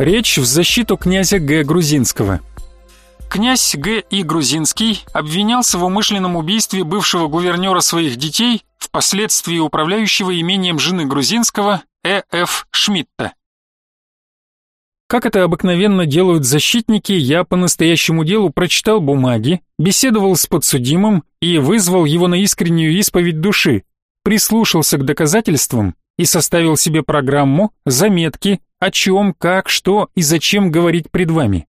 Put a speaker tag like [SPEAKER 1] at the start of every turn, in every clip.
[SPEAKER 1] Речь в защиту князя Г. Грузинского. Князь Г. И. Грузинский обвинялся в умышленном убийстве бывшего гувернера своих детей, впоследствии управляющего имением жены Грузинского Э. Ф. Шмидта. Как это обыкновенно делают защитники, я по настоящему делу прочитал бумаги, беседовал с подсудимым и вызвал его на искреннюю исповедь души, прислушался к доказательствам и составил себе программу, заметки, о чем, как, что и зачем говорить пред вами.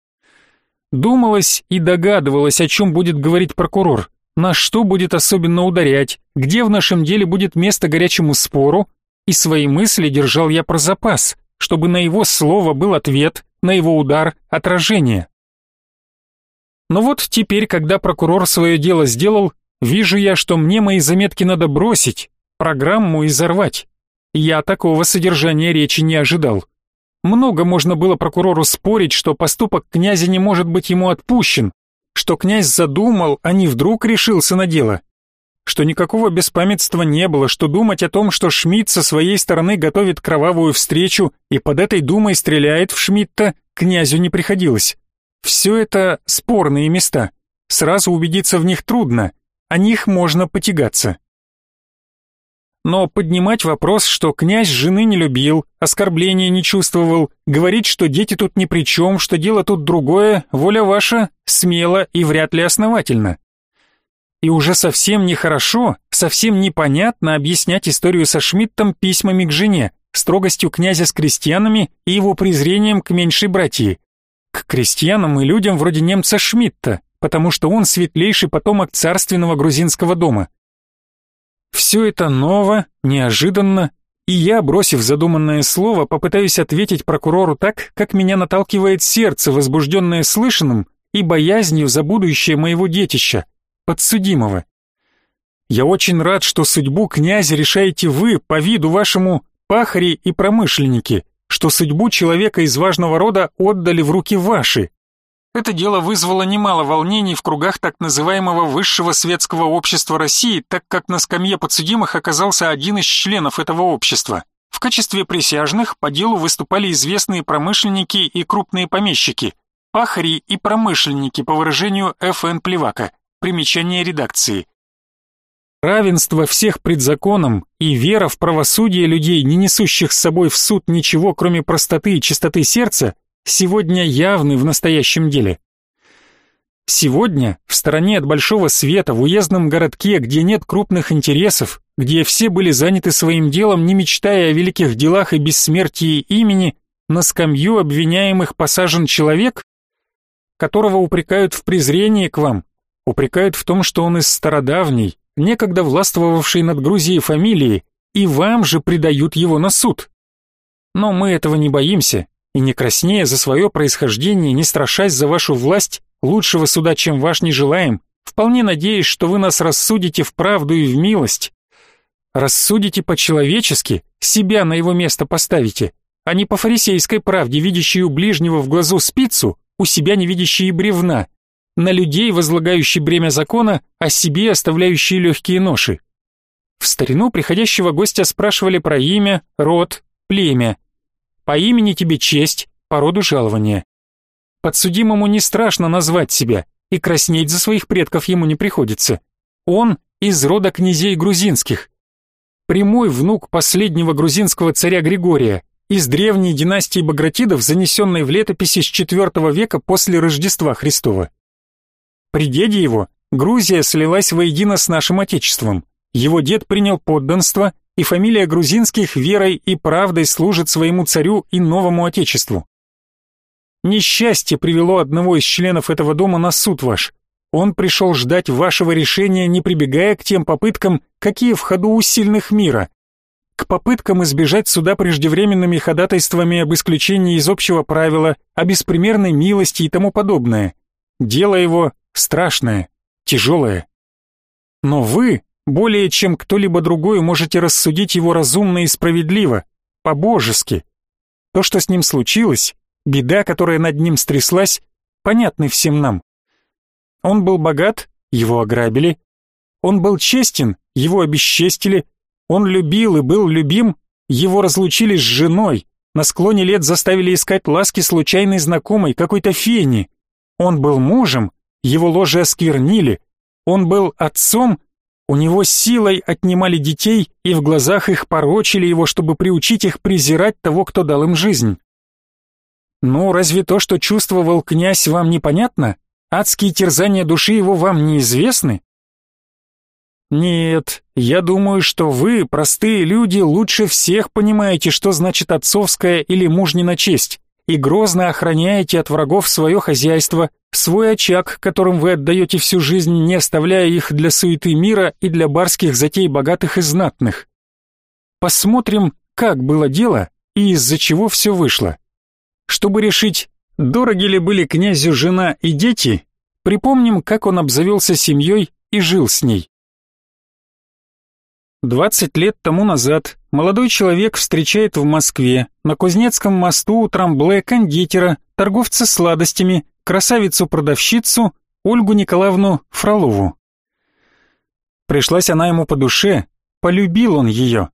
[SPEAKER 1] Думалось и догадывалось, о чем будет говорить прокурор, на что будет особенно ударять, где в нашем деле будет место горячему спору, и свои мысли держал я про запас, чтобы на его слово был ответ, на его удар отражение. Но вот теперь, когда прокурор свое дело сделал, вижу я, что мне мои заметки надо бросить, программу изорвать. Я такого содержания речи не ожидал. Много можно было прокурору спорить, что поступок князя не может быть ему отпущен, что князь задумал, а не вдруг решился на дело что никакого беспамятства не было, что думать о том, что Шмидт со своей стороны готовит кровавую встречу и под этой думой стреляет в Шмидта, князю не приходилось. Все это спорные места. Сразу убедиться в них трудно, о них можно потягаться. Но поднимать вопрос, что князь жены не любил, оскорбления не чувствовал, говорить, что дети тут ни при чем, что дело тут другое, воля ваша, смело и вряд ли основательно. И уже совсем нехорошо, совсем непонятно объяснять историю со Шмидтом письмами к жене, строгостью князя с крестьянами и его презрением к меньшей братьи. К крестьянам и людям вроде немца Шмидта, потому что он светлейший потомок царственного грузинского дома. Все это ново, неожиданно, и я, бросив задуманное слово, попытаюсь ответить прокурору так, как меня наталкивает сердце, возбужденное слышанным и боязнью за будущее моего детища, подсудимого. Я очень рад, что судьбу князя решаете вы по виду вашему пахари и промышленники, что судьбу человека из важного рода отдали в руки ваши. Это дело вызвало немало волнений в кругах так называемого высшего светского общества России, так как на скамье подсудимых оказался один из членов этого общества. В качестве присяжных по делу выступали известные промышленники и крупные помещики, пахари и промышленники по выражению Ф.Н. Плевака, Примечание редакции. Равенство всех пред законом и вера в правосудие людей, не несущих с собой в суд ничего, кроме простоты и чистоты сердца, сегодня явны в настоящем деле. Сегодня, в стороне от большого света, в уездном городке, где нет крупных интересов, где все были заняты своим делом, не мечтая о великих делах и бессмертии имени, на скамью обвиняемых посажен человек, которого упрекают в презрении к вам, упрекают в том, что он из стародавней, некогда властвовавшей над Грузией фамилии, и вам же предают его на суд. Но мы этого не боимся, и не краснея за свое происхождение, не страшась за вашу власть, лучшего суда, чем ваш, не желаем, вполне надеясь, что вы нас рассудите в правду и в милость. Рассудите по-человечески, себя на его место поставите, а не по фарисейской правде, видящей у ближнего в глазу спицу, у себя не видящие бревна, на людей, возлагающий бремя закона, а себе оставляющие легкие ноши. В старину приходящего гостя спрашивали про имя, род, племя. По имени тебе честь, по роду жалование. Подсудимому не страшно назвать себя, и краснеть за своих предков ему не приходится. Он из рода князей грузинских. Прямой внук последнего грузинского царя Григория, из древней династии Багратидов, занесенной в летописи с IV века после Рождества Христова. При деде его Грузия слилась воедино с нашим отечеством. Его дед принял подданство, и фамилия грузинских верой и правдой служит своему царю и новому отечеству. Несчастье привело одного из членов этого дома на суд ваш. Он пришел ждать вашего решения, не прибегая к тем попыткам, какие в ходу у сильных мира. К попыткам избежать суда преждевременными ходатайствами об исключении из общего правила, о беспримерной милости и тому подобное. Дело его страшное, тяжелое. Но вы, более чем кто-либо другой, можете рассудить его разумно и справедливо, по-божески. То, что с ним случилось, беда, которая над ним стряслась, понятны всем нам. Он был богат, его ограбили. Он был честен, его обесчестили. Он любил и был любим, его разлучили с женой, на склоне лет заставили искать ласки случайной знакомой, какой-то фени. Он был мужем, его ложе осквернили. Он был отцом, у него силой отнимали детей и в глазах их порочили его, чтобы приучить их презирать того, кто дал им жизнь. Ну, разве то, что чувствовал князь, вам непонятно? Адские терзания души его вам неизвестны? Нет, я думаю, что вы, простые люди, лучше всех понимаете, что значит отцовская или мужнина честь, и грозно охраняете от врагов свое хозяйство, свой очаг, которым вы отдаете всю жизнь, не оставляя их для суеты мира и для барских затей богатых и знатных. Посмотрим, как было дело и из-за чего все вышло. Чтобы решить, дороги ли были князю жена и дети, припомним, как он обзавелся семьей и жил с ней. 20 лет тому назад молодой человек встречает в Москве на Кузнецком мосту у Трамбле кондитера, торговца сладостями, красавицу-продавщицу Ольгу Николаевну Фролову. Пришлась она ему по душе, полюбил он ее.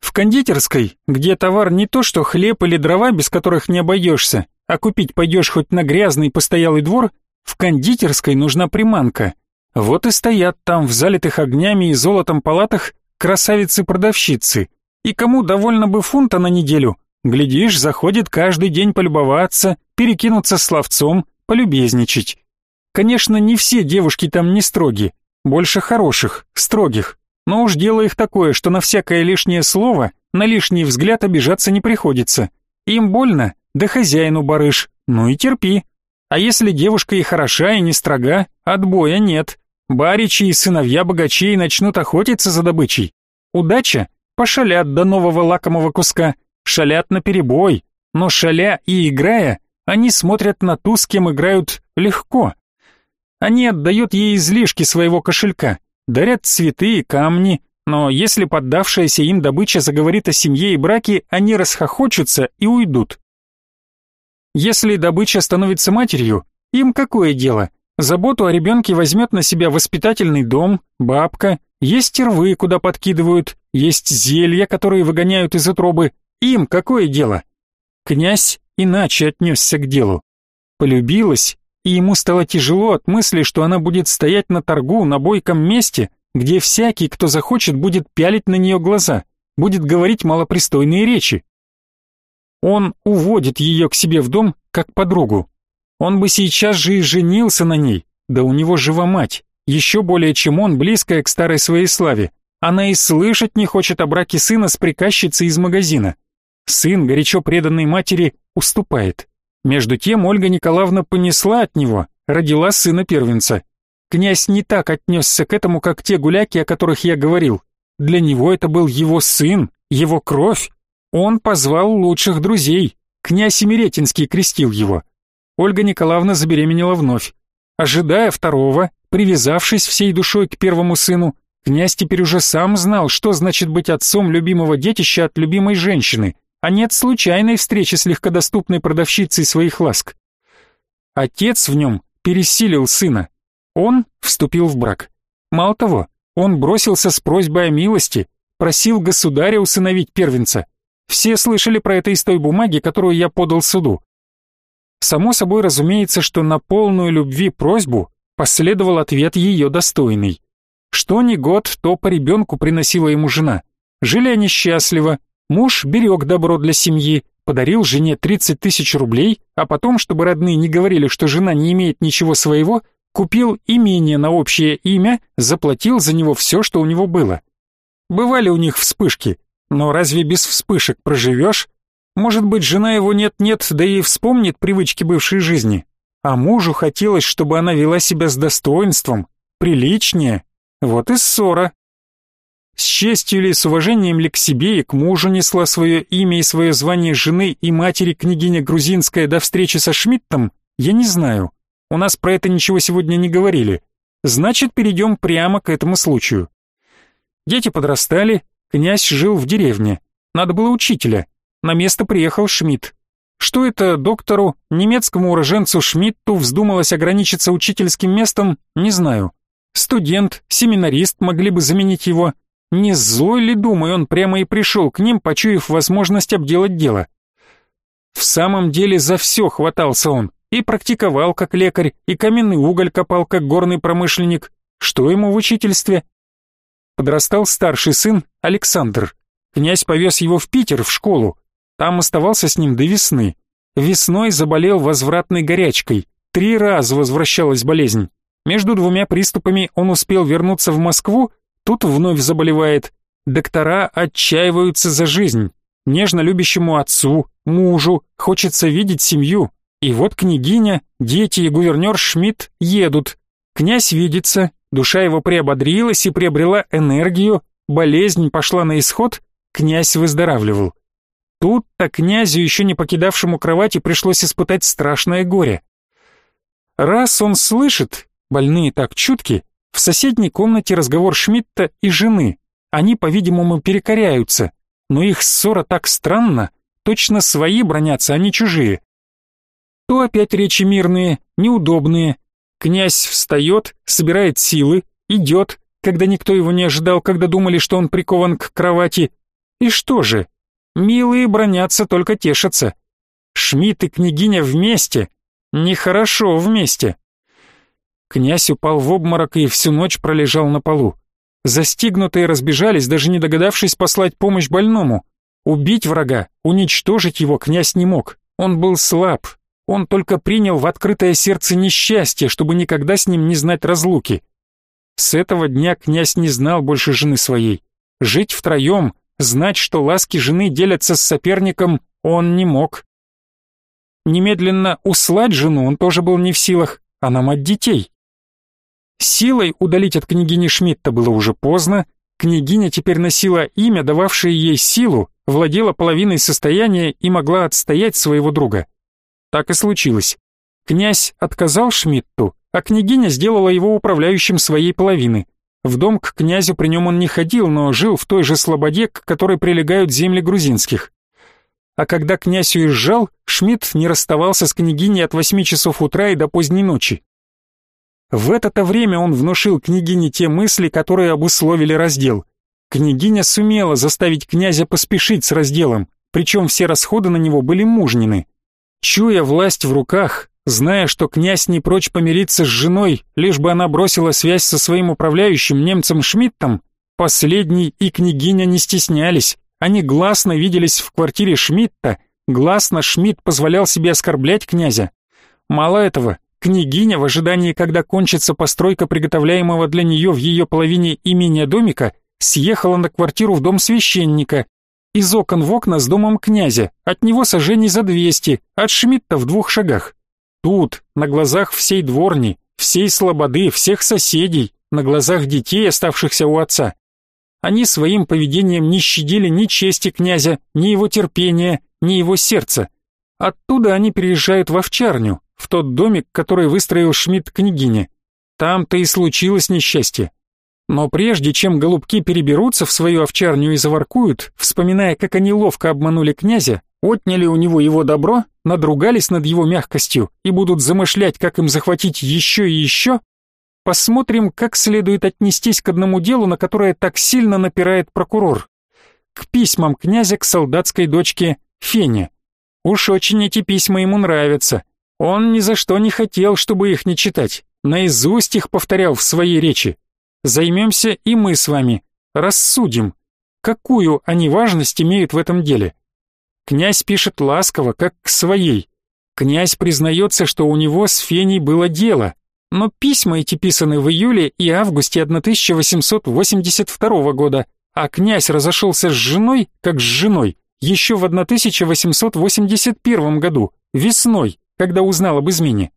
[SPEAKER 1] В кондитерской, где товар не то что хлеб или дрова, без которых не обойдешься, а купить пойдешь хоть на грязный постоялый двор, в кондитерской нужна приманка. Вот и стоят там в залитых огнями и золотом палатах красавицы-продавщицы, и кому довольно бы фунта на неделю, глядишь, заходит каждый день полюбоваться, перекинуться словцом, полюбезничать. Конечно, не все девушки там не строги, больше хороших, строгих, но уж дело их такое, что на всякое лишнее слово, на лишний взгляд обижаться не приходится. Им больно, да хозяину барыш, ну и терпи. А если девушка и хороша, и не строга, отбоя нет. Баричи и сыновья богачей начнут охотиться за добычей. Удача, пошалят до нового лакомого куска, шалят на перебой, но шаля и играя, они смотрят на ту, с кем играют легко. Они отдают ей излишки своего кошелька, дарят цветы и камни, но если поддавшаяся им добыча заговорит о семье и браке, они расхохочутся и уйдут. Если добыча становится матерью, им какое дело? Заботу о ребенке возьмет на себя воспитательный дом, бабка, есть рвы, куда подкидывают, есть зелья, которые выгоняют из утробы. Им какое дело? Князь иначе отнесся к делу. Полюбилась, и ему стало тяжело от мысли, что она будет стоять на торгу на бойком месте, где всякий, кто захочет, будет пялить на нее глаза, будет говорить малопристойные речи. Он уводит ее к себе в дом, как подругу, он бы сейчас же и женился на ней, да у него жива мать, еще более чем он, близкая к старой своей славе. Она и слышать не хочет о браке сына с приказчицей из магазина. Сын, горячо преданный матери, уступает. Между тем Ольга Николаевна понесла от него, родила сына-первенца. Князь не так отнесся к этому, как те гуляки, о которых я говорил. Для него это был его сын, его кровь. Он позвал лучших друзей. Князь Емеретинский крестил его. Ольга Николаевна забеременела вновь. Ожидая второго, привязавшись всей душой к первому сыну, князь теперь уже сам знал, что значит быть отцом любимого детища от любимой женщины, а не от случайной встречи с легкодоступной продавщицей своих ласк. Отец в нем пересилил сына. Он вступил в брак. Мало того, он бросился с просьбой о милости, просил государя усыновить первенца. Все слышали про это из той бумаги, которую я подал суду. Само собой разумеется, что на полную любви просьбу последовал ответ ее достойный. Что ни год, то по ребенку приносила ему жена. Жили они счастливо, муж берег добро для семьи, подарил жене 30 тысяч рублей, а потом, чтобы родные не говорили, что жена не имеет ничего своего, купил имение на общее имя, заплатил за него все, что у него было. Бывали у них вспышки, но разве без вспышек проживешь? Может быть, жена его нет-нет, да и вспомнит привычки бывшей жизни. А мужу хотелось, чтобы она вела себя с достоинством, приличнее. Вот и ссора. С честью или с уважением ли к себе и к мужу несла свое имя и свое звание жены и матери княгиня Грузинская до встречи со Шмидтом, я не знаю. У нас про это ничего сегодня не говорили. Значит, перейдем прямо к этому случаю. Дети подрастали, князь жил в деревне. Надо было учителя. На место приехал Шмидт. Что это доктору, немецкому уроженцу Шмидту вздумалось ограничиться учительским местом, не знаю. Студент, семинарист могли бы заменить его. Не злой ли, думаю, он прямо и пришел к ним, почуяв возможность обделать дело. В самом деле за все хватался он. И практиковал как лекарь, и каменный уголь копал как горный промышленник. Что ему в учительстве? Подрастал старший сын Александр. Князь повез его в Питер в школу. Там оставался с ним до весны. Весной заболел возвратной горячкой. Три раза возвращалась болезнь. Между двумя приступами он успел вернуться в Москву, тут вновь заболевает. Доктора отчаиваются за жизнь. Нежно любящему отцу, мужу, хочется видеть семью. И вот княгиня, дети и гувернер Шмидт едут. Князь видится, душа его приободрилась и приобрела энергию, болезнь пошла на исход, князь выздоравливал. Тут-то князю, еще не покидавшему кровати, пришлось испытать страшное горе. Раз он слышит, больные так чутки, в соседней комнате разговор Шмидта и жены. Они, по-видимому, перекоряются, но их ссора так странна, точно свои бронятся, а не чужие. То опять речи мирные, неудобные. Князь встает, собирает силы, идет, когда никто его не ожидал, когда думали, что он прикован к кровати. И что же? Милые бронятся, только тешатся. Шмидт и княгиня вместе. Нехорошо вместе. Князь упал в обморок и всю ночь пролежал на полу. Застигнутые разбежались, даже не догадавшись послать помощь больному. Убить врага, уничтожить его князь не мог. Он был слаб. Он только принял в открытое сердце несчастье, чтобы никогда с ним не знать разлуки. С этого дня князь не знал больше жены своей. Жить втроем, знать, что ласки жены делятся с соперником, он не мог. Немедленно услать жену он тоже был не в силах, она мать детей. Силой удалить от княгини Шмидта было уже поздно, княгиня теперь носила имя, дававшее ей силу, владела половиной состояния и могла отстоять своего друга. Так и случилось. Князь отказал Шмидту, а княгиня сделала его управляющим своей половины. В дом к князю при нем он не ходил, но жил в той же слободе, к которой прилегают земли грузинских. А когда князь уезжал, Шмидт не расставался с княгиней от восьми часов утра и до поздней ночи. В это-то время он внушил княгине те мысли, которые обусловили раздел. Княгиня сумела заставить князя поспешить с разделом, причем все расходы на него были мужнины. Чуя власть в руках, зная, что князь не прочь помириться с женой, лишь бы она бросила связь со своим управляющим немцем Шмидтом, последний и княгиня не стеснялись, они гласно виделись в квартире Шмидта, гласно Шмидт позволял себе оскорблять князя. Мало этого, Княгиня в ожидании, когда кончится постройка приготовляемого для нее в ее половине имения домика, съехала на квартиру в дом священника. Из окон в окна с домом князя, от него сожжений за двести, от Шмидта в двух шагах. Тут, на глазах всей дворни, всей слободы, всех соседей, на глазах детей, оставшихся у отца. Они своим поведением не щадили ни чести князя, ни его терпения, ни его сердца. Оттуда они переезжают в овчарню, в тот домик, который выстроил Шмидт княгине. Там-то и случилось несчастье. Но прежде чем голубки переберутся в свою овчарню и заворкуют, вспоминая, как они ловко обманули князя, отняли у него его добро, надругались над его мягкостью и будут замышлять, как им захватить еще и еще, посмотрим, как следует отнестись к одному делу, на которое так сильно напирает прокурор. К письмам князя к солдатской дочке Фене. Уж очень эти письма ему нравятся. Он ни за что не хотел, чтобы их не читать, наизусть их повторял в своей речи. Займемся и мы с вами, рассудим, какую они важность имеют в этом деле. Князь пишет ласково, как к своей. Князь признается, что у него с Феней было дело, но письма эти писаны в июле и августе 1882 года, а князь разошелся с женой, как с женой, еще в 1881 году, весной, когда узнал об измене.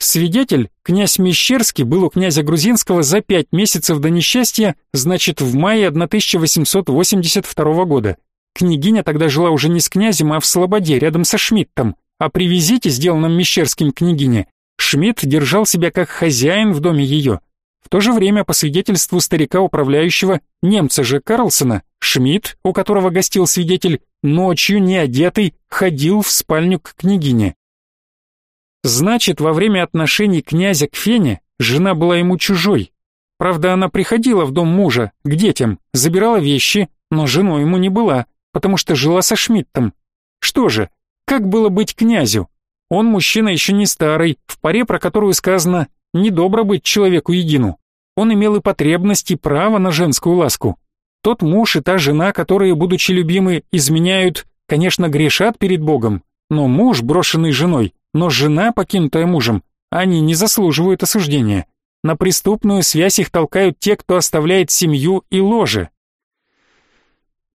[SPEAKER 1] Свидетель, князь Мещерский, был у князя Грузинского за пять месяцев до несчастья, значит, в мае 1882 года. Княгиня тогда жила уже не с князем, а в Слободе, рядом со Шмидтом. А при визите, сделанном Мещерским княгине, Шмидт держал себя как хозяин в доме ее. В то же время, по свидетельству старика-управляющего, немца же Карлсона, Шмидт, у которого гостил свидетель, ночью, не одетый, ходил в спальню к княгине. Значит, во время отношений князя к Фене жена была ему чужой. Правда, она приходила в дом мужа, к детям, забирала вещи, но женой ему не была, потому что жила со Шмидтом. Что же, как было быть князю? Он мужчина еще не старый, в паре, про которую сказано «недобро быть человеку едину». Он имел и потребность, и право на женскую ласку. Тот муж и та жена, которые, будучи любимы, изменяют, конечно, грешат перед Богом, но муж, брошенный женой, но жена, покинутая мужем, они не заслуживают осуждения. На преступную связь их толкают те, кто оставляет семью и ложе.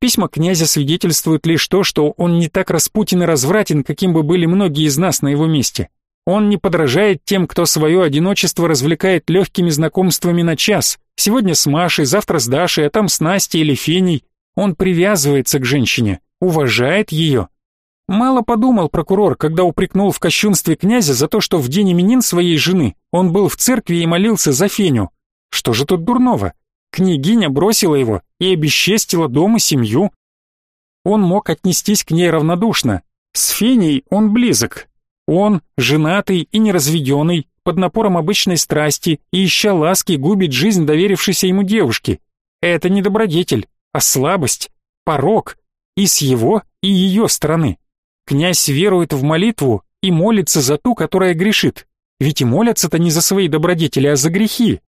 [SPEAKER 1] Письма князя свидетельствуют лишь то, что он не так распутен и развратен, каким бы были многие из нас на его месте. Он не подражает тем, кто свое одиночество развлекает легкими знакомствами на час. Сегодня с Машей, завтра с Дашей, а там с Настей или Феней. Он привязывается к женщине, уважает ее. Мало подумал прокурор, когда упрекнул в кощунстве князя за то, что в день именин своей жены он был в церкви и молился за Феню. Что же тут дурного? Княгиня бросила его и обесчестила дом и семью. Он мог отнестись к ней равнодушно. С Феней он близок. Он, женатый и неразведенный, под напором обычной страсти и ища ласки губит жизнь доверившейся ему девушки. Это не добродетель, а слабость, порок и с его, и ее стороны. Князь верует в молитву и молится за ту, которая грешит. Ведь и молятся-то не за свои добродетели, а за грехи.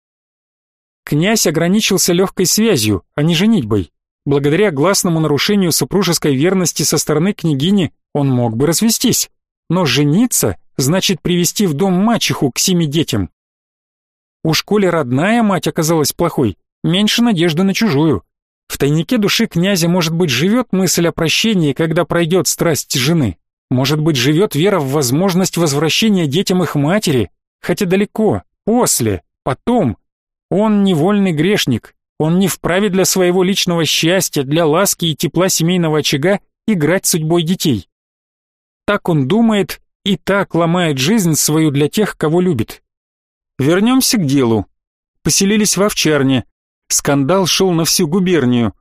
[SPEAKER 1] Князь ограничился легкой связью, а не женитьбой. Благодаря гласному нарушению супружеской верности со стороны княгини он мог бы развестись. Но жениться значит привести в дом мачеху к семи детям. У коли родная мать оказалась плохой, меньше надежды на чужую. В тайнике души князя, может быть, живет мысль о прощении, когда пройдет страсть жены. Может быть, живет вера в возможность возвращения детям их матери, хотя далеко, после, потом, он невольный грешник, он не вправе для своего личного счастья, для ласки и тепла семейного очага играть судьбой детей. Так он думает и так ломает жизнь свою для тех, кого любит. Вернемся к делу. Поселились в овчарне. Скандал шел на всю губернию.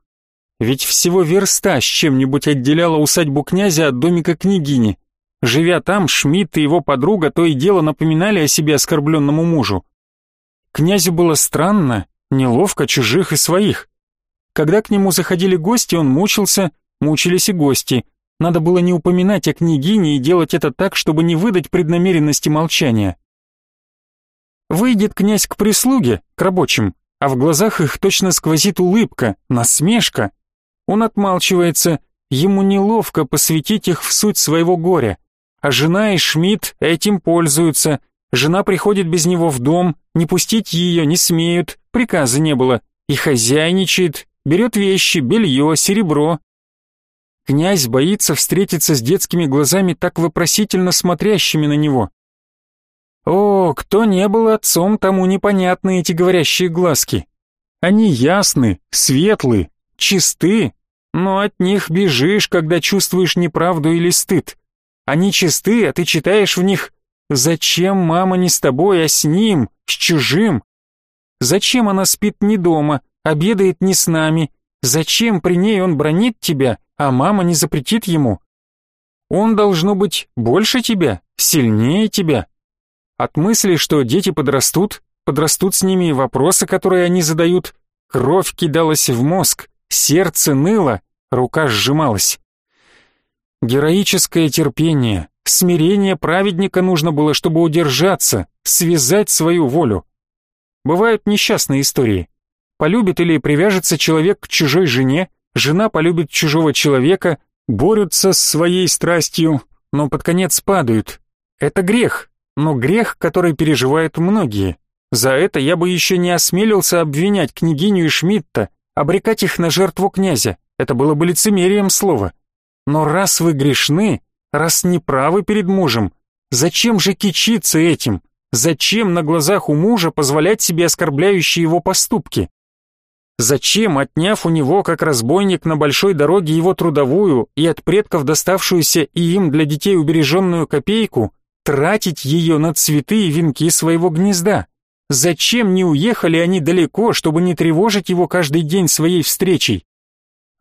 [SPEAKER 1] Ведь всего верста с чем-нибудь отделяла усадьбу князя от домика княгини. Живя там, Шмидт и его подруга то и дело напоминали о себе оскорбленному мужу. Князю было странно, неловко чужих и своих. Когда к нему заходили гости, он мучился, мучились и гости. Надо было не упоминать о княгине и делать это так, чтобы не выдать преднамеренности молчания. Выйдет князь к прислуге, к рабочим, а в глазах их точно сквозит улыбка, насмешка. Он отмалчивается, ему неловко посвятить их в суть своего горя. А жена и Шмидт этим пользуются – Жена приходит без него в дом, не пустить ее не смеют, приказа не было, и хозяйничает, берет вещи, белье, серебро. Князь боится встретиться с детскими глазами, так вопросительно смотрящими на него. О, кто не был отцом, тому непонятны эти говорящие глазки. Они ясны, светлы, чисты, но от них бежишь, когда чувствуешь неправду или стыд. Они чисты, а ты читаешь в них Зачем мама не с тобой, а с ним, с чужим? Зачем она спит не дома, обедает не с нами? Зачем при ней он бронит тебя, а мама не запретит ему? Он должно быть больше тебя, сильнее тебя. От мысли, что дети подрастут, подрастут с ними и вопросы, которые они задают, кровь кидалась в мозг, сердце ныло, рука сжималась. Героическое терпение, Смирение праведника нужно было, чтобы удержаться, связать свою волю. Бывают несчастные истории. Полюбит или привяжется человек к чужой жене, жена полюбит чужого человека, борются с своей страстью, но под конец падают. Это грех, но грех, который переживают многие. За это я бы еще не осмелился обвинять княгиню и Шмидта, обрекать их на жертву князя. Это было бы лицемерием слова. Но раз вы грешны, Раз не правы перед мужем, зачем же кичиться этим? Зачем на глазах у мужа позволять себе оскорбляющие его поступки? Зачем, отняв у него, как разбойник на большой дороге, его трудовую и от предков доставшуюся и им для детей убереженную копейку, тратить ее на цветы и венки своего гнезда? Зачем не уехали они далеко, чтобы не тревожить его каждый день своей встречей?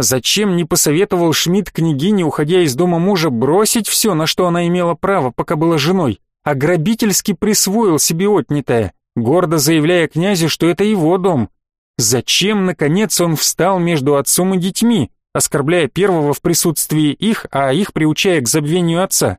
[SPEAKER 1] Зачем не посоветовал Шмидт княгине, уходя из дома мужа, бросить все, на что она имела право, пока была женой, а грабительски присвоил себе отнятое, гордо заявляя князю, что это его дом? Зачем, наконец, он встал между отцом и детьми, оскорбляя первого в присутствии их, а их приучая к забвению отца.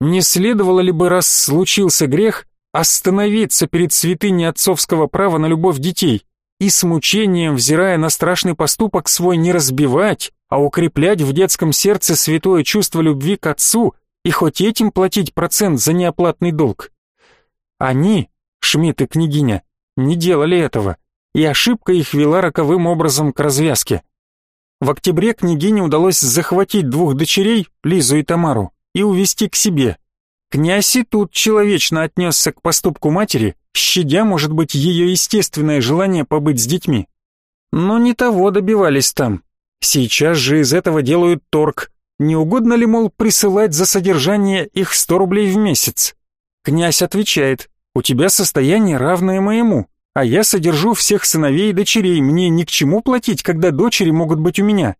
[SPEAKER 1] Не следовало ли бы, раз случился грех, остановиться перед святыней отцовского права на любовь детей и с мучением, взирая на страшный поступок свой, не разбивать, а укреплять в детском сердце святое чувство любви к отцу и хоть этим платить процент за неоплатный долг? Они, Шмидт и княгиня, не делали этого, и ошибка их вела роковым образом к развязке. В октябре княгине удалось захватить двух дочерей, Лизу и Тамару, и увести к себе. Князь и тут человечно отнесся к поступку матери, щадя, может быть, ее естественное желание побыть с детьми. Но не того добивались там. Сейчас же из этого делают торг. Не угодно ли, мол, присылать за содержание их сто рублей в месяц? Князь отвечает, у тебя состояние равное моему, а я содержу всех сыновей и дочерей, мне ни к чему платить, когда дочери могут быть у меня.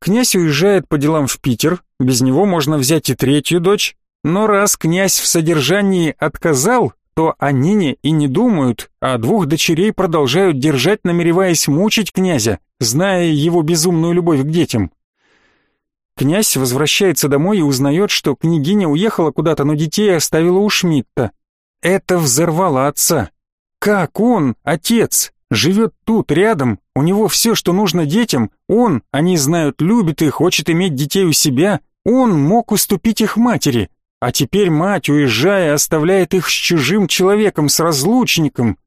[SPEAKER 1] Князь уезжает по делам в Питер, без него можно взять и третью дочь, но раз князь в содержании отказал, то о Нине и не думают, а двух дочерей продолжают держать, намереваясь мучить князя, зная его безумную любовь к детям. Князь возвращается домой и узнает, что княгиня уехала куда-то, но детей оставила у Шмидта. Это взорвало отца. Как он, отец, живет тут, рядом, у него все, что нужно детям, он, они знают, любит и хочет иметь детей у себя, он мог уступить их матери, а теперь мать, уезжая, оставляет их с чужим человеком, с разлучником.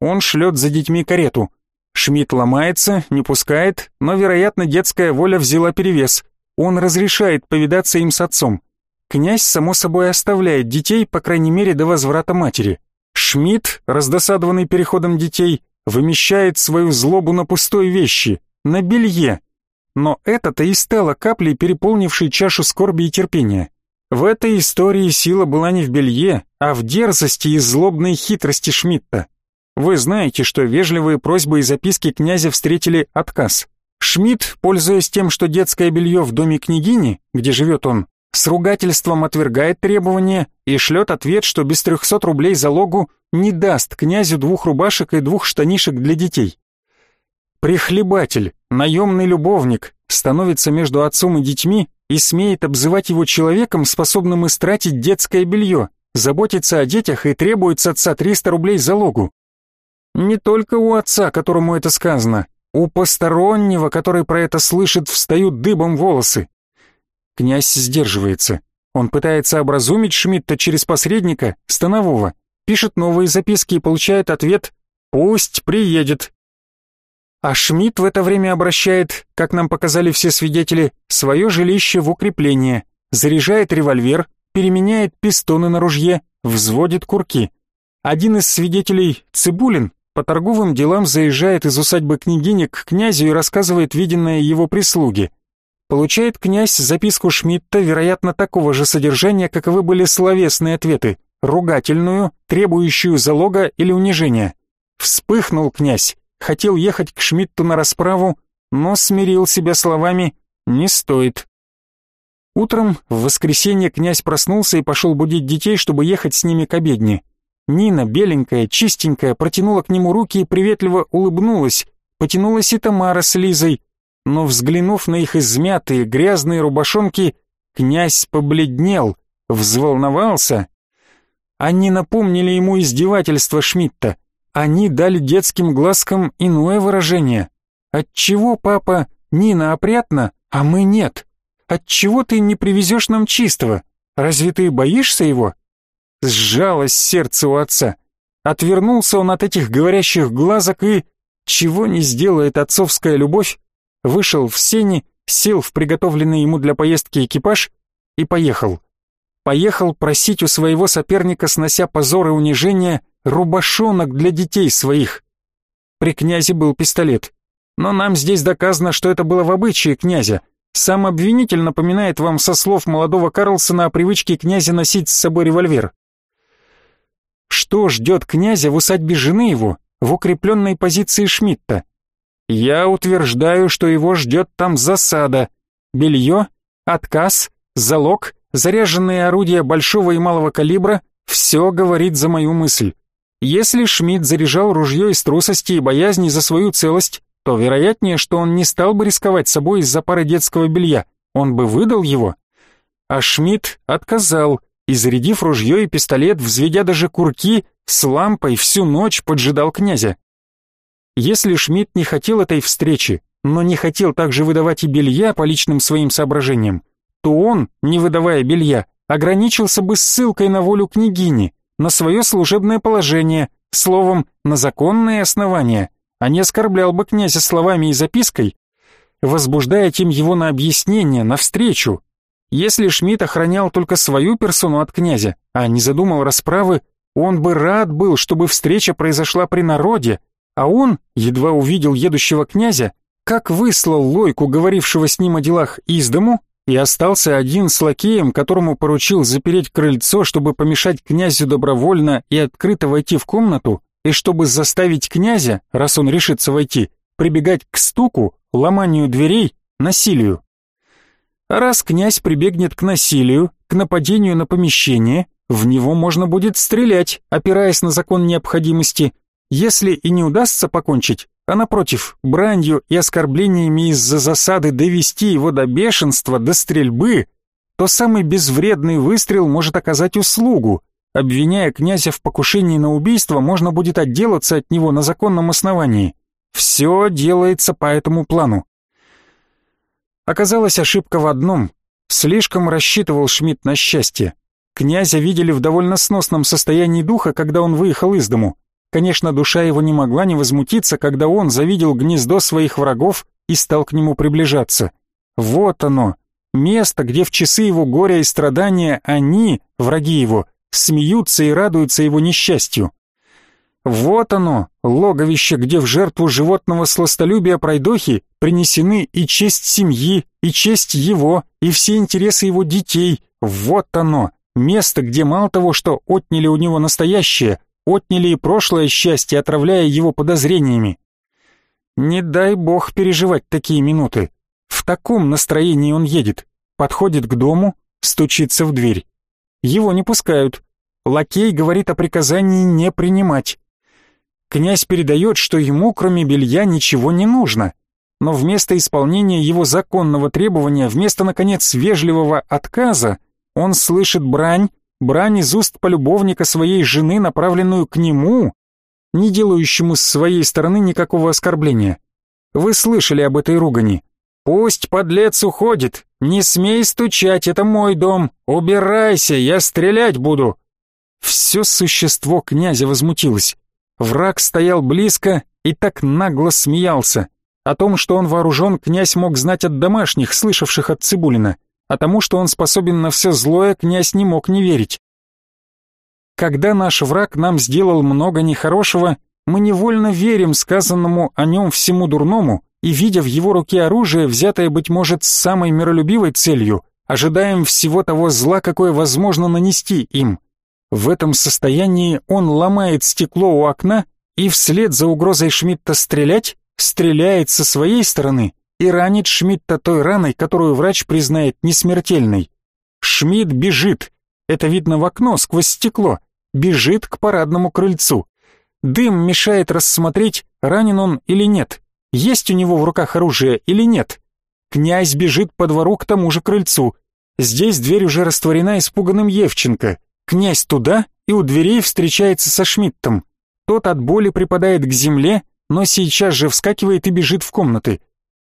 [SPEAKER 1] Он шлет за детьми карету. Шмидт ломается, не пускает, но, вероятно, детская воля взяла перевес. Он разрешает повидаться им с отцом. Князь, само собой, оставляет детей, по крайней мере, до возврата матери. Шмидт, раздосадованный переходом детей, вымещает свою злобу на пустой вещи, на белье. Но это-то и стало каплей, переполнившей чашу скорби и терпения. В этой истории сила была не в белье, а в дерзости и злобной хитрости Шмидта. Вы знаете, что вежливые просьбы и записки князя встретили отказ. Шмидт, пользуясь тем, что детское белье в доме княгини, где живет он, с ругательством отвергает требования и шлет ответ, что без 300 рублей залогу не даст князю двух рубашек и двух штанишек для детей. Прихлебатель, наемный любовник, становится между отцом и детьми и смеет обзывать его человеком, способным истратить детское белье, заботиться о детях и требует с отца 300 рублей залогу. Не только у отца, которому это сказано, у постороннего, который про это слышит, встают дыбом волосы. Князь сдерживается. Он пытается образумить Шмидта через посредника, Станового, пишет новые записки и получает ответ «Пусть приедет». А Шмидт в это время обращает, как нам показали все свидетели, свое жилище в укрепление, заряжает револьвер, переменяет пистоны на ружье, взводит курки. Один из свидетелей, Цибулин, по торговым делам заезжает из усадьбы княгини к князю и рассказывает виденное его прислуге – Получает князь записку Шмидта, вероятно, такого же содержания, каковы были словесные ответы, ругательную, требующую залога или унижения. Вспыхнул князь, хотел ехать к Шмидту на расправу, но смирил себя словами «не стоит». Утром, в воскресенье, князь проснулся и пошел будить детей, чтобы ехать с ними к обедне. Нина, беленькая, чистенькая, протянула к нему руки и приветливо улыбнулась. Потянулась и Тамара с Лизой, но взглянув на их измятые грязные рубашонки, князь побледнел, взволновался. Они напомнили ему издевательство Шмидта. Они дали детским глазкам иное выражение. Отчего, папа, Нина опрятна, а мы нет? Отчего ты не привезешь нам чистого? Разве ты боишься его? Сжалось сердце у отца. Отвернулся он от этих говорящих глазок и... Чего не сделает отцовская любовь, вышел в сени, сел в приготовленный ему для поездки экипаж и поехал. Поехал просить у своего соперника, снося позор и унижение, рубашонок для детей своих. При князе был пистолет. Но нам здесь доказано, что это было в обычае князя. Сам обвинитель напоминает вам со слов молодого Карлсона о привычке князя носить с собой револьвер. Что ждет князя в усадьбе жены его, в укрепленной позиции Шмидта? Я утверждаю, что его ждет там засада. Белье, отказ, залог, заряженные орудия большого и малого калибра — все говорит за мою мысль. Если Шмидт заряжал ружье из трусости и боязни за свою целость, то вероятнее, что он не стал бы рисковать собой из-за пары детского белья, он бы выдал его. А Шмидт отказал, и, зарядив ружье и пистолет, взведя даже курки, с лампой всю ночь поджидал князя. Если Шмидт не хотел этой встречи, но не хотел также выдавать и белья по личным своим соображениям, то он, не выдавая белья, ограничился бы ссылкой на волю княгини, на свое служебное положение, словом, на законные основания, а не оскорблял бы князя словами и запиской, возбуждая тем его на объяснение, на встречу. Если Шмидт охранял только свою персону от князя, а не задумал расправы, он бы рад был, чтобы встреча произошла при народе, а он, едва увидел едущего князя, как выслал Лойку, говорившего с ним о делах, из дому, и остался один с лакеем, которому поручил запереть крыльцо, чтобы помешать князю добровольно и открыто войти в комнату, и чтобы заставить князя, раз он решится войти, прибегать к стуку, ломанию дверей, насилию. А раз князь прибегнет к насилию, к нападению на помещение, в него можно будет стрелять, опираясь на закон необходимости. Если и не удастся покончить, а напротив, бранью и оскорблениями из-за засады довести его до бешенства, до стрельбы, то самый безвредный выстрел может оказать услугу. Обвиняя князя в покушении на убийство, можно будет отделаться от него на законном основании. Все делается по этому плану. Оказалась ошибка в одном. Слишком рассчитывал Шмидт на счастье. Князя видели в довольно сносном состоянии духа, когда он выехал из дому. Конечно, душа его не могла не возмутиться, когда он завидел гнездо своих врагов и стал к нему приближаться. Вот оно, место, где в часы его горя и страдания они, враги его, смеются и радуются его несчастью. Вот оно, логовище, где в жертву животного сластолюбия пройдохи принесены и честь семьи, и честь его, и все интересы его детей. Вот оно, место, где мало того, что отняли у него настоящее, отняли и прошлое счастье, отравляя его подозрениями. Не дай бог переживать такие минуты. В таком настроении он едет, подходит к дому, стучится в дверь. Его не пускают. Лакей говорит о приказании не принимать. Князь передает, что ему, кроме белья, ничего не нужно. Но вместо исполнения его законного требования, вместо, наконец, вежливого отказа, он слышит брань, брань из уст полюбовника своей жены, направленную к нему, не делающему с своей стороны никакого оскорбления. Вы слышали об этой ругани. «Пусть подлец уходит, не смей стучать, это мой дом, убирайся, я стрелять буду». Все существо князя возмутилось. Враг стоял близко и так нагло смеялся. О том, что он вооружен, князь мог знать от домашних, слышавших от Цибулина а тому, что он способен на все злое, князь не мог не верить. Когда наш враг нам сделал много нехорошего, мы невольно верим сказанному о нем всему дурному и, видя в его руке оружие, взятое, быть может, с самой миролюбивой целью, ожидаем всего того зла, какое возможно нанести им. В этом состоянии он ломает стекло у окна и вслед за угрозой Шмидта стрелять, стреляет со своей стороны и ранит Шмидта той раной, которую врач признает несмертельной. Шмидт бежит, это видно в окно сквозь стекло, бежит к парадному крыльцу. Дым мешает рассмотреть, ранен он или нет, есть у него в руках оружие или нет. Князь бежит по двору к тому же крыльцу. Здесь дверь уже растворена испуганным Евченко. Князь туда и у дверей встречается со Шмидтом. Тот от боли припадает к земле, но сейчас же вскакивает и бежит в комнаты.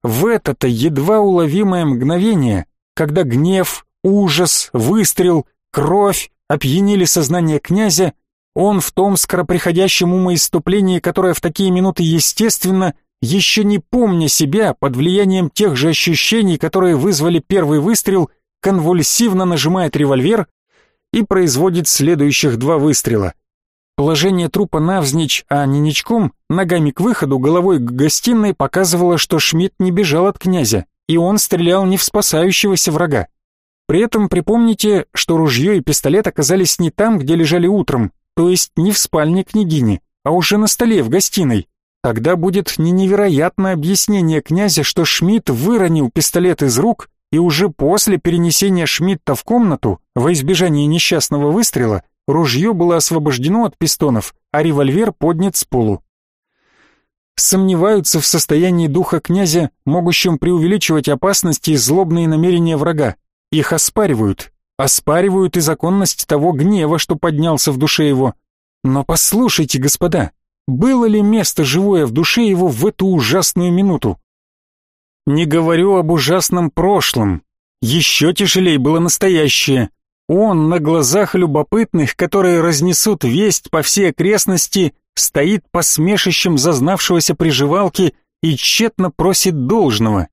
[SPEAKER 1] В это-то едва уловимое мгновение, когда гнев, ужас, выстрел, кровь опьянили сознание князя, он в том скороприходящем умоиступлении, которое в такие минуты естественно, еще не помня себя, под влиянием тех же ощущений, которые вызвали первый выстрел, конвульсивно нажимает револьвер и производит следующих два выстрела. Положение трупа навзничь, а не ничком, ногами к выходу, головой к гостиной показывало, что Шмидт не бежал от князя, и он стрелял не в спасающегося врага. При этом припомните, что ружье и пистолет оказались не там, где лежали утром, то есть не в спальне княгини, а уже на столе в гостиной. Тогда будет не невероятное объяснение князя, что Шмидт выронил пистолет из рук и уже после перенесения Шмидта в комнату, во избежание несчастного выстрела, Ружье было освобождено от пистонов, а револьвер поднят с полу. сомневаются в состоянии духа князя, могущем преувеличивать опасности и злобные намерения врага. Их оспаривают, оспаривают и законность того гнева, что поднялся в душе его. Но послушайте, господа, было ли место живое в душе его в эту ужасную минуту? Не говорю об ужасном прошлом. Еще тяжелее было настоящее. Он на глазах любопытных, которые разнесут весть по всей окрестности, стоит посмешищем зазнавшегося приживалки и тщетно просит должного.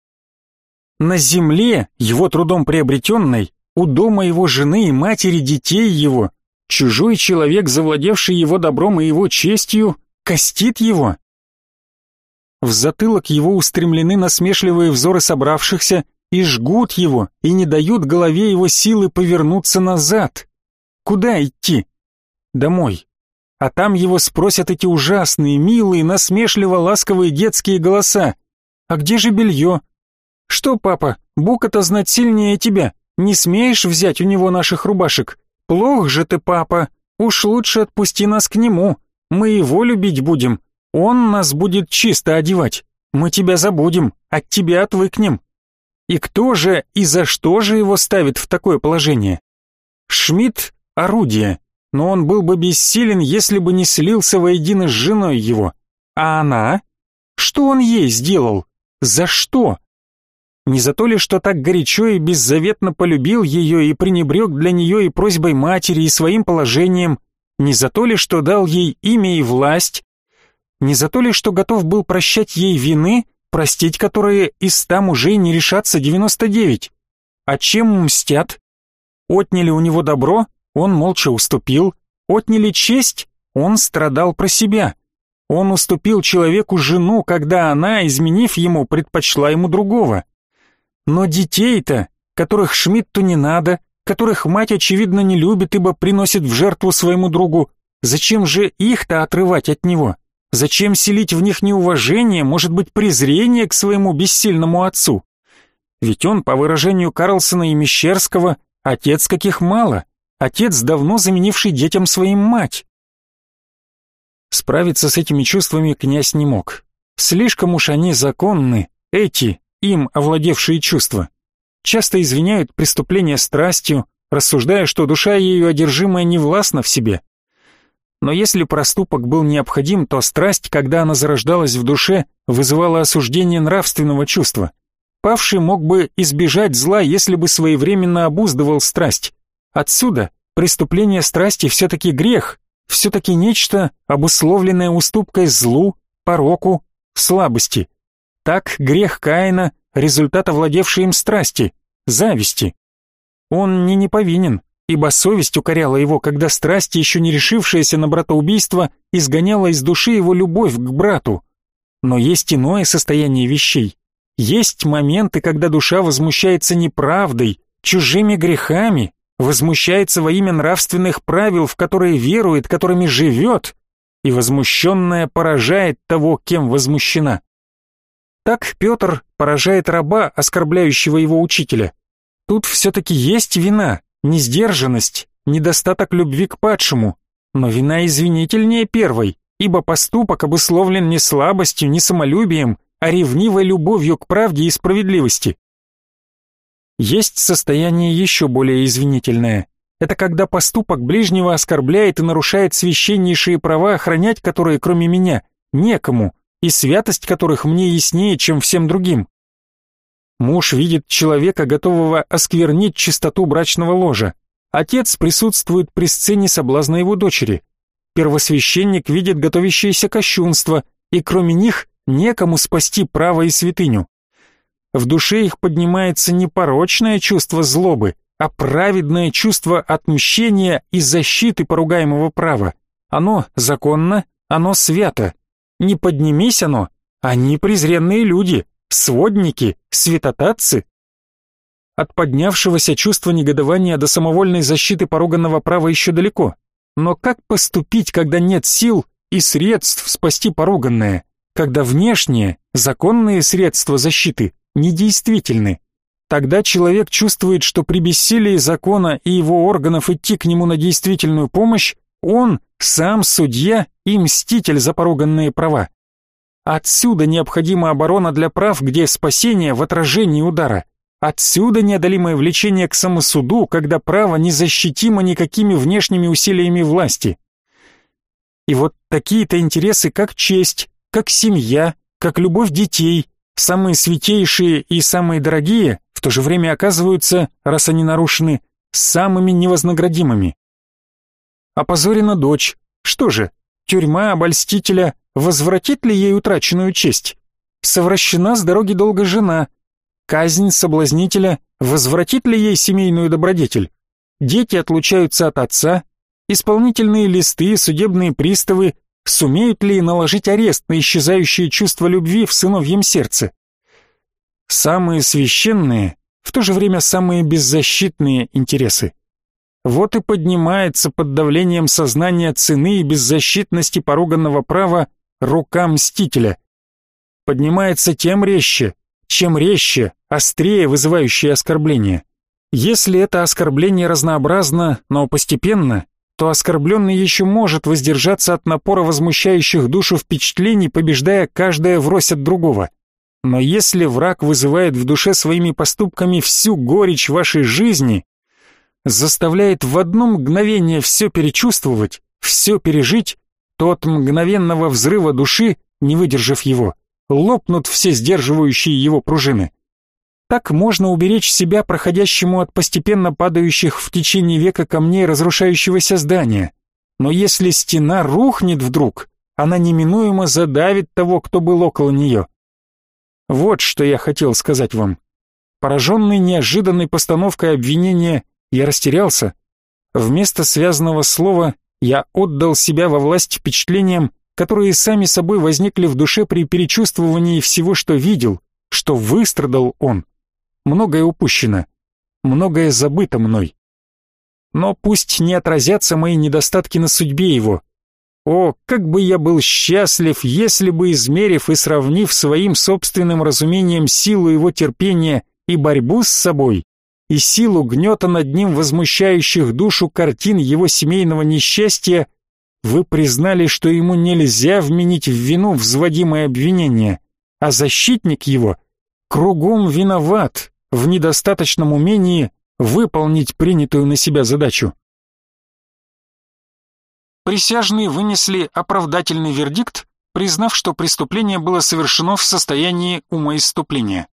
[SPEAKER 1] На земле, его трудом приобретенной, у дома его жены и матери детей его, чужой человек, завладевший его добром и его честью, костит его. В затылок его устремлены насмешливые взоры собравшихся и жгут его, и не дают голове его силы повернуться назад. Куда идти? Домой. А там его спросят эти ужасные, милые, насмешливо-ласковые детские голоса. А где же белье? Что, папа, Бука-то знать сильнее тебя. Не смеешь взять у него наших рубашек? Плох же ты, папа. Уж лучше отпусти нас к нему. Мы его любить будем. Он нас будет чисто одевать. Мы тебя забудем, от тебя отвыкнем. И кто же и за что же его ставит в такое положение? Шмидт — орудие, но он был бы бессилен, если бы не слился воедино с женой его. А она? Что он ей сделал? За что? Не за то ли, что так горячо и беззаветно полюбил ее и пренебрег для нее и просьбой матери, и своим положением, не за то ли, что дал ей имя и власть, не за то ли, что готов был прощать ей вины, простить которые из ста мужей не решатся девяносто девять. А чем мстят? Отняли у него добро, он молча уступил. Отняли честь, он страдал про себя. Он уступил человеку жену, когда она, изменив ему, предпочла ему другого. Но детей-то, которых Шмидту не надо, которых мать, очевидно, не любит, ибо приносит в жертву своему другу, зачем же их-то отрывать от него? Зачем селить в них неуважение, может быть, презрение к своему бессильному отцу? Ведь он, по выражению Карлсона и Мещерского, отец каких мало, отец, давно заменивший детям своим мать. Справиться с этими чувствами князь не мог. Слишком уж они законны, эти, им овладевшие чувства. Часто извиняют преступления страстью, рассуждая, что душа ею одержимая не властна в себе. Но если проступок был необходим, то страсть, когда она зарождалась в душе, вызывала осуждение нравственного чувства. Павший мог бы избежать зла, если бы своевременно обуздывал страсть. Отсюда преступление страсти все-таки грех, все-таки нечто, обусловленное уступкой злу, пороку, слабости. Так грех Каина – результат овладевшей им страсти, зависти. Он не неповинен, ибо совесть укоряла его, когда страсть, еще не решившаяся на братоубийство, изгоняла из души его любовь к брату. Но есть иное состояние вещей. Есть моменты, когда душа возмущается неправдой, чужими грехами, возмущается во имя нравственных правил, в которые верует, которыми живет, и возмущенная поражает того, кем возмущена. Так Петр поражает раба, оскорбляющего его учителя. Тут все-таки есть вина, несдержанность, недостаток любви к падшему, но вина извинительнее первой, ибо поступок обусловлен не слабостью, не самолюбием, а ревнивой любовью к правде и справедливости. Есть состояние еще более извинительное. Это когда поступок ближнего оскорбляет и нарушает священнейшие права, охранять которые, кроме меня, некому, и святость которых мне яснее, чем всем другим. Муж видит человека, готового осквернить чистоту брачного ложа. Отец присутствует при сцене соблазна его дочери. Первосвященник видит готовящееся кощунство, и кроме них некому спасти право и святыню. В душе их поднимается не порочное чувство злобы, а праведное чувство отмщения и защиты поругаемого права. Оно законно, оно свято. Не поднимись оно, они презренные люди, сводники, святотатцы? От поднявшегося чувства негодования до самовольной защиты поруганного права еще далеко. Но как поступить, когда нет сил и средств спасти поруганное, когда внешние, законные средства защиты недействительны? Тогда человек чувствует, что при бессилии закона и его органов идти к нему на действительную помощь, он сам судья и мститель за поруганные права. Отсюда необходима оборона для прав, где спасение в отражении удара. Отсюда неодолимое влечение к самосуду, когда право не защитимо никакими внешними усилиями власти. И вот такие-то интересы, как честь, как семья, как любовь детей, самые святейшие и самые дорогие, в то же время оказываются, раз они нарушены, самыми невознаградимыми. Опозорена дочь. Что же, тюрьма обольстителя возвратит ли ей утраченную честь? Совращена с дороги долго жена – Казнь соблазнителя возвратит ли ей семейную добродетель? Дети отлучаются от отца, исполнительные листы, судебные приставы сумеют ли наложить арест на исчезающее чувство любви в сыновьем сердце? Самые священные, в то же время самые беззащитные интересы. Вот и поднимается под давлением сознания цены и беззащитности поруганного права рука мстителя. Поднимается тем резче, чем резче, острее вызывающее оскорбление. Если это оскорбление разнообразно, но постепенно, то оскорбленный еще может воздержаться от напора возмущающих душу впечатлений, побеждая каждое врозь от другого. Но если враг вызывает в душе своими поступками всю горечь вашей жизни, заставляет в одно мгновение все перечувствовать, все пережить, то от мгновенного взрыва души, не выдержав его, лопнут все сдерживающие его пружины. Так можно уберечь себя проходящему от постепенно падающих в течение века камней разрушающегося здания. Но если стена рухнет вдруг, она неминуемо задавит того, кто был около нее. Вот что я хотел сказать вам. Пораженный неожиданной постановкой обвинения, я растерялся. Вместо связанного слова я отдал себя во власть впечатлениям, которые сами собой возникли в душе при перечувствовании всего, что видел, что выстрадал он. Многое упущено, многое забыто мной. Но пусть не отразятся мои недостатки на судьбе его. О, как бы я был счастлив, если бы, измерив и сравнив своим собственным разумением силу его терпения и борьбу с собой, и силу гнета над ним возмущающих душу картин его семейного несчастья, вы признали, что ему нельзя вменить в вину взводимое обвинение, а защитник его кругом виноват в недостаточном умении выполнить принятую на себя задачу. Присяжные вынесли оправдательный вердикт, признав, что преступление было совершено в состоянии умоиступления.